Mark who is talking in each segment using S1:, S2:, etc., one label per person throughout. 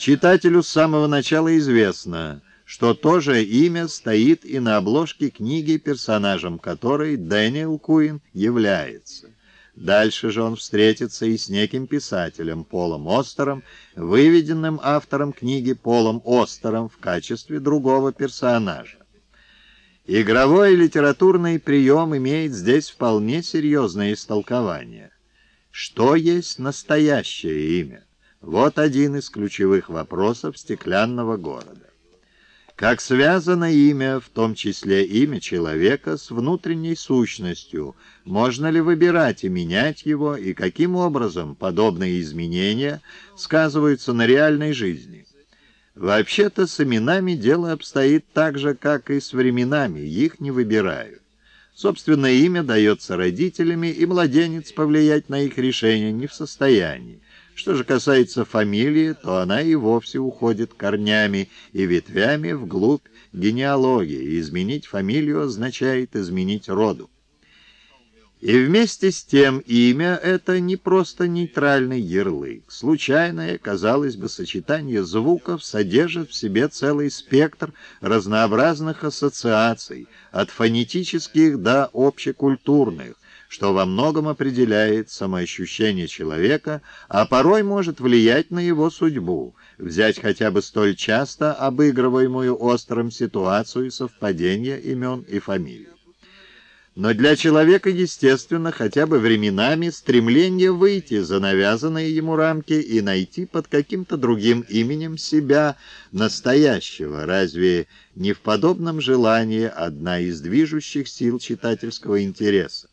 S1: Читателю с самого начала известно, что то же имя стоит и на обложке книги, персонажем которой Дэниел Куин является. Дальше же он встретится и с неким писателем Полом Остером, выведенным автором книги Полом Остером в качестве другого персонажа. Игровой литературный прием имеет здесь вполне серьезное истолкование. Что есть настоящее имя? Вот один из ключевых вопросов стеклянного города. Как связано имя, в том числе имя человека, с внутренней сущностью? Можно ли выбирать и менять его, и каким образом подобные изменения сказываются на реальной жизни? Вообще-то с именами дело обстоит так же, как и с временами, их не выбирают. Собственное имя дается родителями, и младенец повлиять на их решение не в состоянии. Что же касается фамилии, то она и вовсе уходит корнями и ветвями вглубь генеалогии, изменить фамилию означает изменить роду. И вместе с тем имя — это не просто нейтральный ярлык. Случайное, казалось бы, сочетание звуков содержит в себе целый спектр разнообразных ассоциаций, от фонетических до общекультурных, что во многом определяет самоощущение человека, а порой может влиять на его судьбу, взять хотя бы столь часто обыгрываемую острым ситуацию совпадения имен и фамилий. Но для человека, естественно, хотя бы временами стремление выйти за навязанные ему рамки и найти под каким-то другим именем себя настоящего. Разве не в подобном желании одна из движущих сил читательского интереса?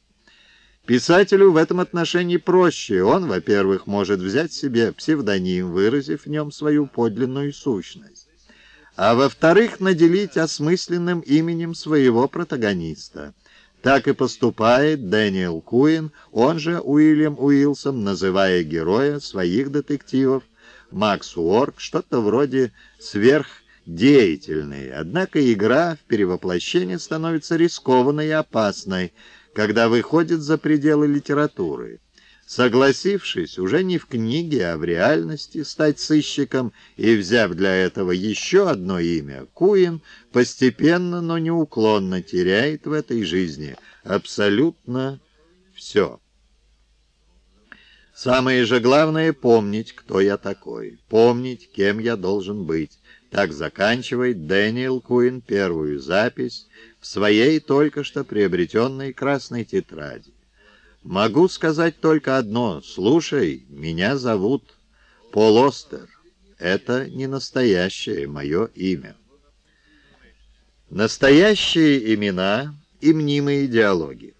S1: Писателю в этом отношении проще. Он, во-первых, может взять себе псевдоним, выразив в нем свою подлинную сущность. А во-вторых, наделить осмысленным именем своего протагониста. Так и поступает Дэниел Куин, он же Уильям Уилсон, называя героя своих детективов Макс Уорк, что-то вроде сверхдеятельный. Однако игра в перевоплощение становится рискованной и опасной, когда выходит за пределы литературы. Согласившись уже не в книге, а в реальности стать сыщиком и взяв для этого еще одно имя, Куин постепенно, но неуклонно теряет в этой жизни абсолютно все. Самое же главное — помнить, кто я такой, помнить, кем я должен быть. Так заканчивает Дэниел Куин первую запись в своей только что приобретенной красной тетради. Могу сказать только одно. Слушай, меня зовут Пол Остер. Это не настоящее мое имя. Настоящие имена и мнимые диалоги.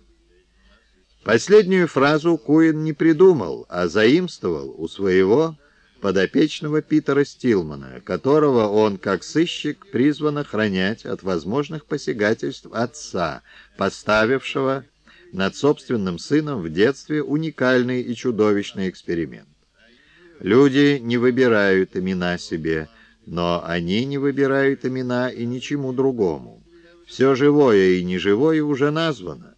S1: Последнюю фразу Куин не придумал, а заимствовал у своего подопечного Питера Стилмана, которого он, как сыщик, призван охранять от возможных посягательств отца, поставившего над собственным сыном в детстве уникальный и чудовищный эксперимент. Люди не выбирают имена себе, но они не выбирают имена и ничему другому. Все живое и неживое уже названо.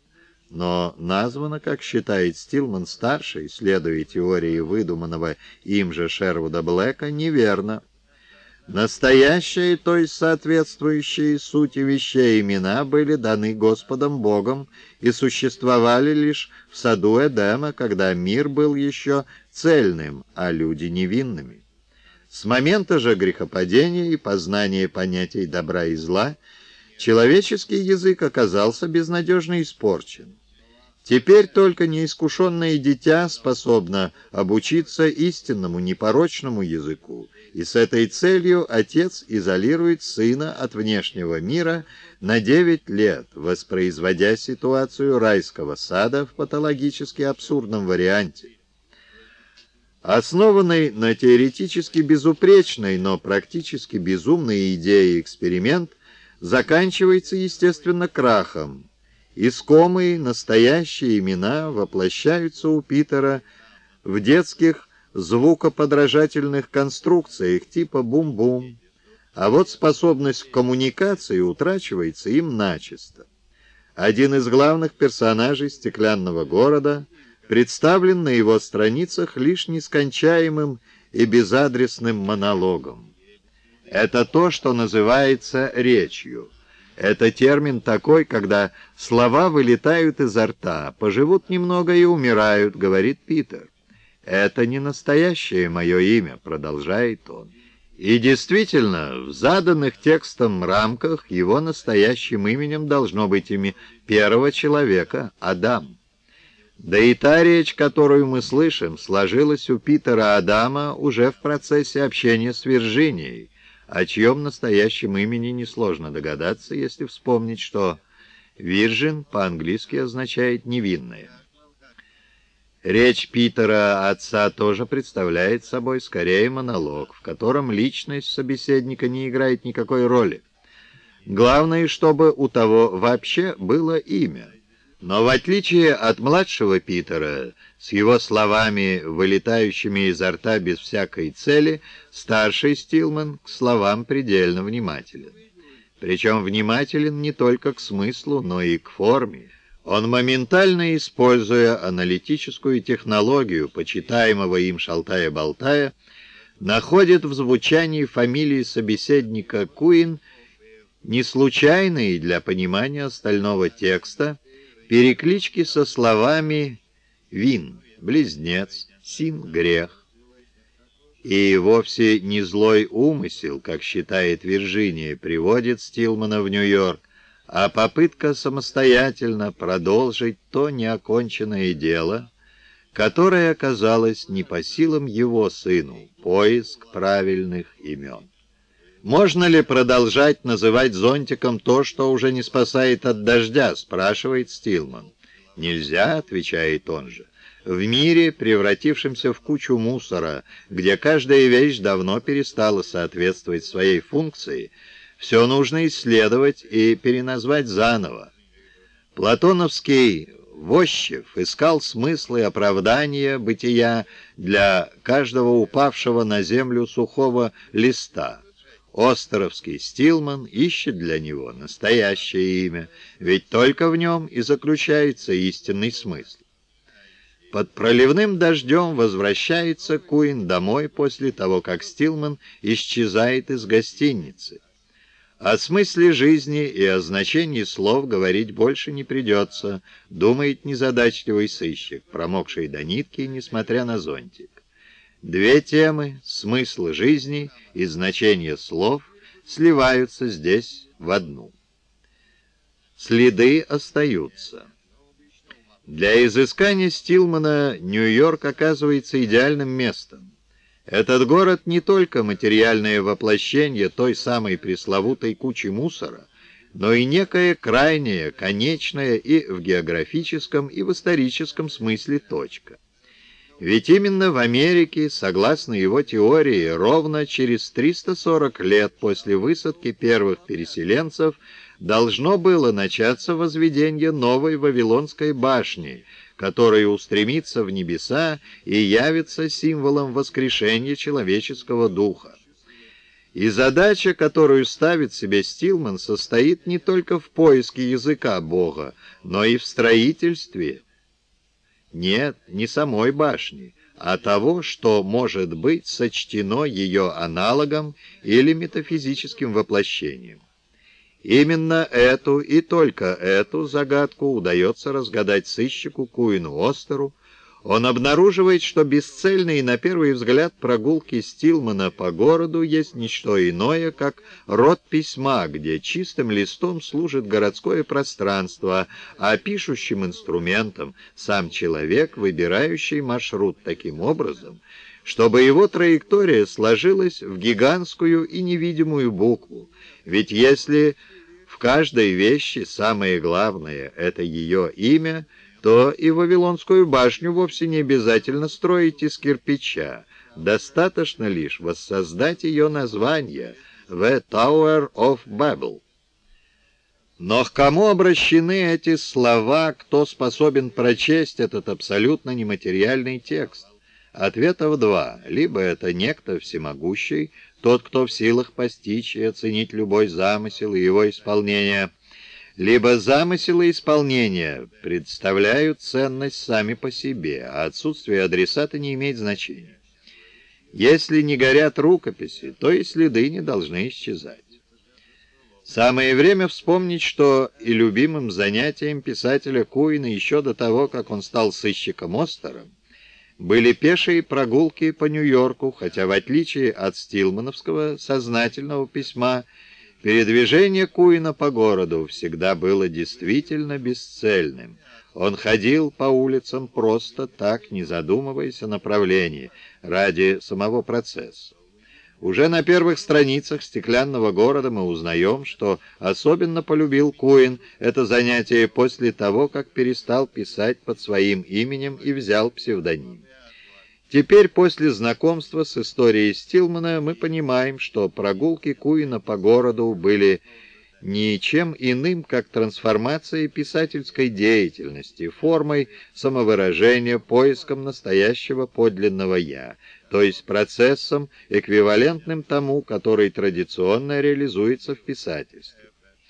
S1: Но названо, как считает Стилман-старший, следуя теории выдуманного им же Шервуда Блэка, неверно. Настоящие, то есть соответствующие сути вещей имена, были даны Господом Богом и существовали лишь в саду Эдема, когда мир был еще цельным, а люди невинными. С момента же грехопадения и познания понятий добра и зла человеческий язык оказался безнадежно испорчен. Теперь только неискушенное дитя способно обучиться истинному непорочному языку, и с этой целью отец изолирует сына от внешнего мира на 9 лет, воспроизводя ситуацию райского сада в патологически абсурдном варианте. Основанный на теоретически безупречной, но практически безумной идее эксперимент заканчивается, естественно, крахом, Искомые настоящие имена воплощаются у Питера в детских звукоподражательных конструкциях типа «бум-бум», а вот способность к коммуникации утрачивается им начисто. Один из главных персонажей «Стеклянного города» представлен на его страницах лишь нескончаемым и безадресным монологом. Это то, что называется речью. Это термин такой, когда слова вылетают изо рта, поживут немного и умирают, говорит Питер. «Это не настоящее мое имя», — продолжает он. И действительно, в заданных текстом рамках его настоящим именем должно быть имя первого человека — Адам. Да и та речь, которую мы слышим, сложилась у Питера Адама уже в процессе общения с Виржинией, о чьем настоящем имени несложно догадаться, если вспомнить, что «виржин» по-английски означает «невинная». Речь Питера отца тоже представляет собой скорее монолог, в котором личность собеседника не играет никакой роли. Главное, чтобы у того вообще было имя. Но в отличие от младшего Питера, с его словами, вылетающими изо рта без всякой цели, старший Стилман к словам предельно внимателен. Причем внимателен не только к смыслу, но и к форме. Он моментально, используя аналитическую технологию почитаемого им шалтая-болтая, находит в звучании фамилии собеседника Куин неслучайные для понимания остального текста переклички со словами «вин» — «близнец», «син» — «грех». И вовсе не злой умысел, как считает Вирджиния, приводит Стилмана в Нью-Йорк, а попытка самостоятельно продолжить то неоконченное дело, которое оказалось не по силам его сыну, поиск правильных имен. «Можно ли продолжать называть зонтиком то, что уже не спасает от дождя?» — спрашивает Стилман. «Нельзя», — отвечает он же. «В мире, превратившемся в кучу мусора, где каждая вещь давно перестала соответствовать своей функции, — все нужно исследовать и переназвать заново. Платоновский Вощев искал смыслы оправдания бытия для каждого упавшего на землю сухого листа. Островский Стилман ищет для него настоящее имя, ведь только в нем и заключается истинный смысл. Под проливным дождем возвращается Куин домой после того, как Стилман исчезает из гостиницы. О смысле жизни и о значении слов говорить больше не придется, думает незадачливый сыщик, промокший до нитки, несмотря на зонтик. Две темы, смысл жизни и значение слов, сливаются здесь в одну. Следы остаются. Для изыскания Стилмана Нью-Йорк оказывается идеальным местом. Этот город не только материальное воплощение той самой пресловутой кучи мусора, но и некое крайнее, конечное и в географическом, и в историческом смысле точка. Ведь именно в Америке, согласно его теории, ровно через 340 лет после высадки первых переселенцев должно было начаться возведение новой Вавилонской башни – который устремится в небеса и явится символом воскрешения человеческого духа. И задача, которую ставит себе Стилман, состоит не только в поиске языка Бога, но и в строительстве, нет, не самой башни, а того, что может быть сочтено ее аналогом или метафизическим воплощением. Именно эту и только эту загадку удается разгадать сыщику Куину Остеру. Он обнаруживает, что бесцельные на первый взгляд прогулки Стилмана по городу есть ничто иное, как род письма, где чистым листом служит городское пространство, а пишущим инструментом сам человек, выбирающий маршрут таким образом, чтобы его траектория сложилась в гигантскую и невидимую букву. Ведь если в каждой вещи самое главное — это ее имя, то и Вавилонскую башню вовсе не обязательно строить из кирпича. Достаточно лишь воссоздать ее название «The Tower of Babel». Но к кому обращены эти слова, кто способен прочесть этот абсолютно нематериальный текст? Ответов два. Либо это некто всемогущий, тот, кто в силах постичь и оценить любой замысел и его исполнение, либо замысел и исполнение представляют ценность сами по себе, а отсутствие адресата не имеет значения. Если не горят рукописи, то и следы не должны исчезать. Самое время вспомнить, что и любимым занятием писателя Куина еще до того, как он стал сыщиком Остера, были пешие прогулки по Нью-Йорку, хотя в отличие от стилмановского сознательного письма, передвижение Куина по городу всегда было действительно бесцельным. Он ходил по улицам просто так, не задумываясь о направлении, ради самого процесса. Уже на первых страницах «Стеклянного города» мы узнаем, что особенно полюбил Куин это занятие после того, как перестал писать под своим именем и взял псевдоним. Теперь, после знакомства с историей Стилмана, мы понимаем, что прогулки Куина по городу были ничем иным, как трансформацией писательской деятельности, формой самовыражения, поиском настоящего подлинного «я», то есть процессом, эквивалентным тому, который традиционно реализуется в писательстве.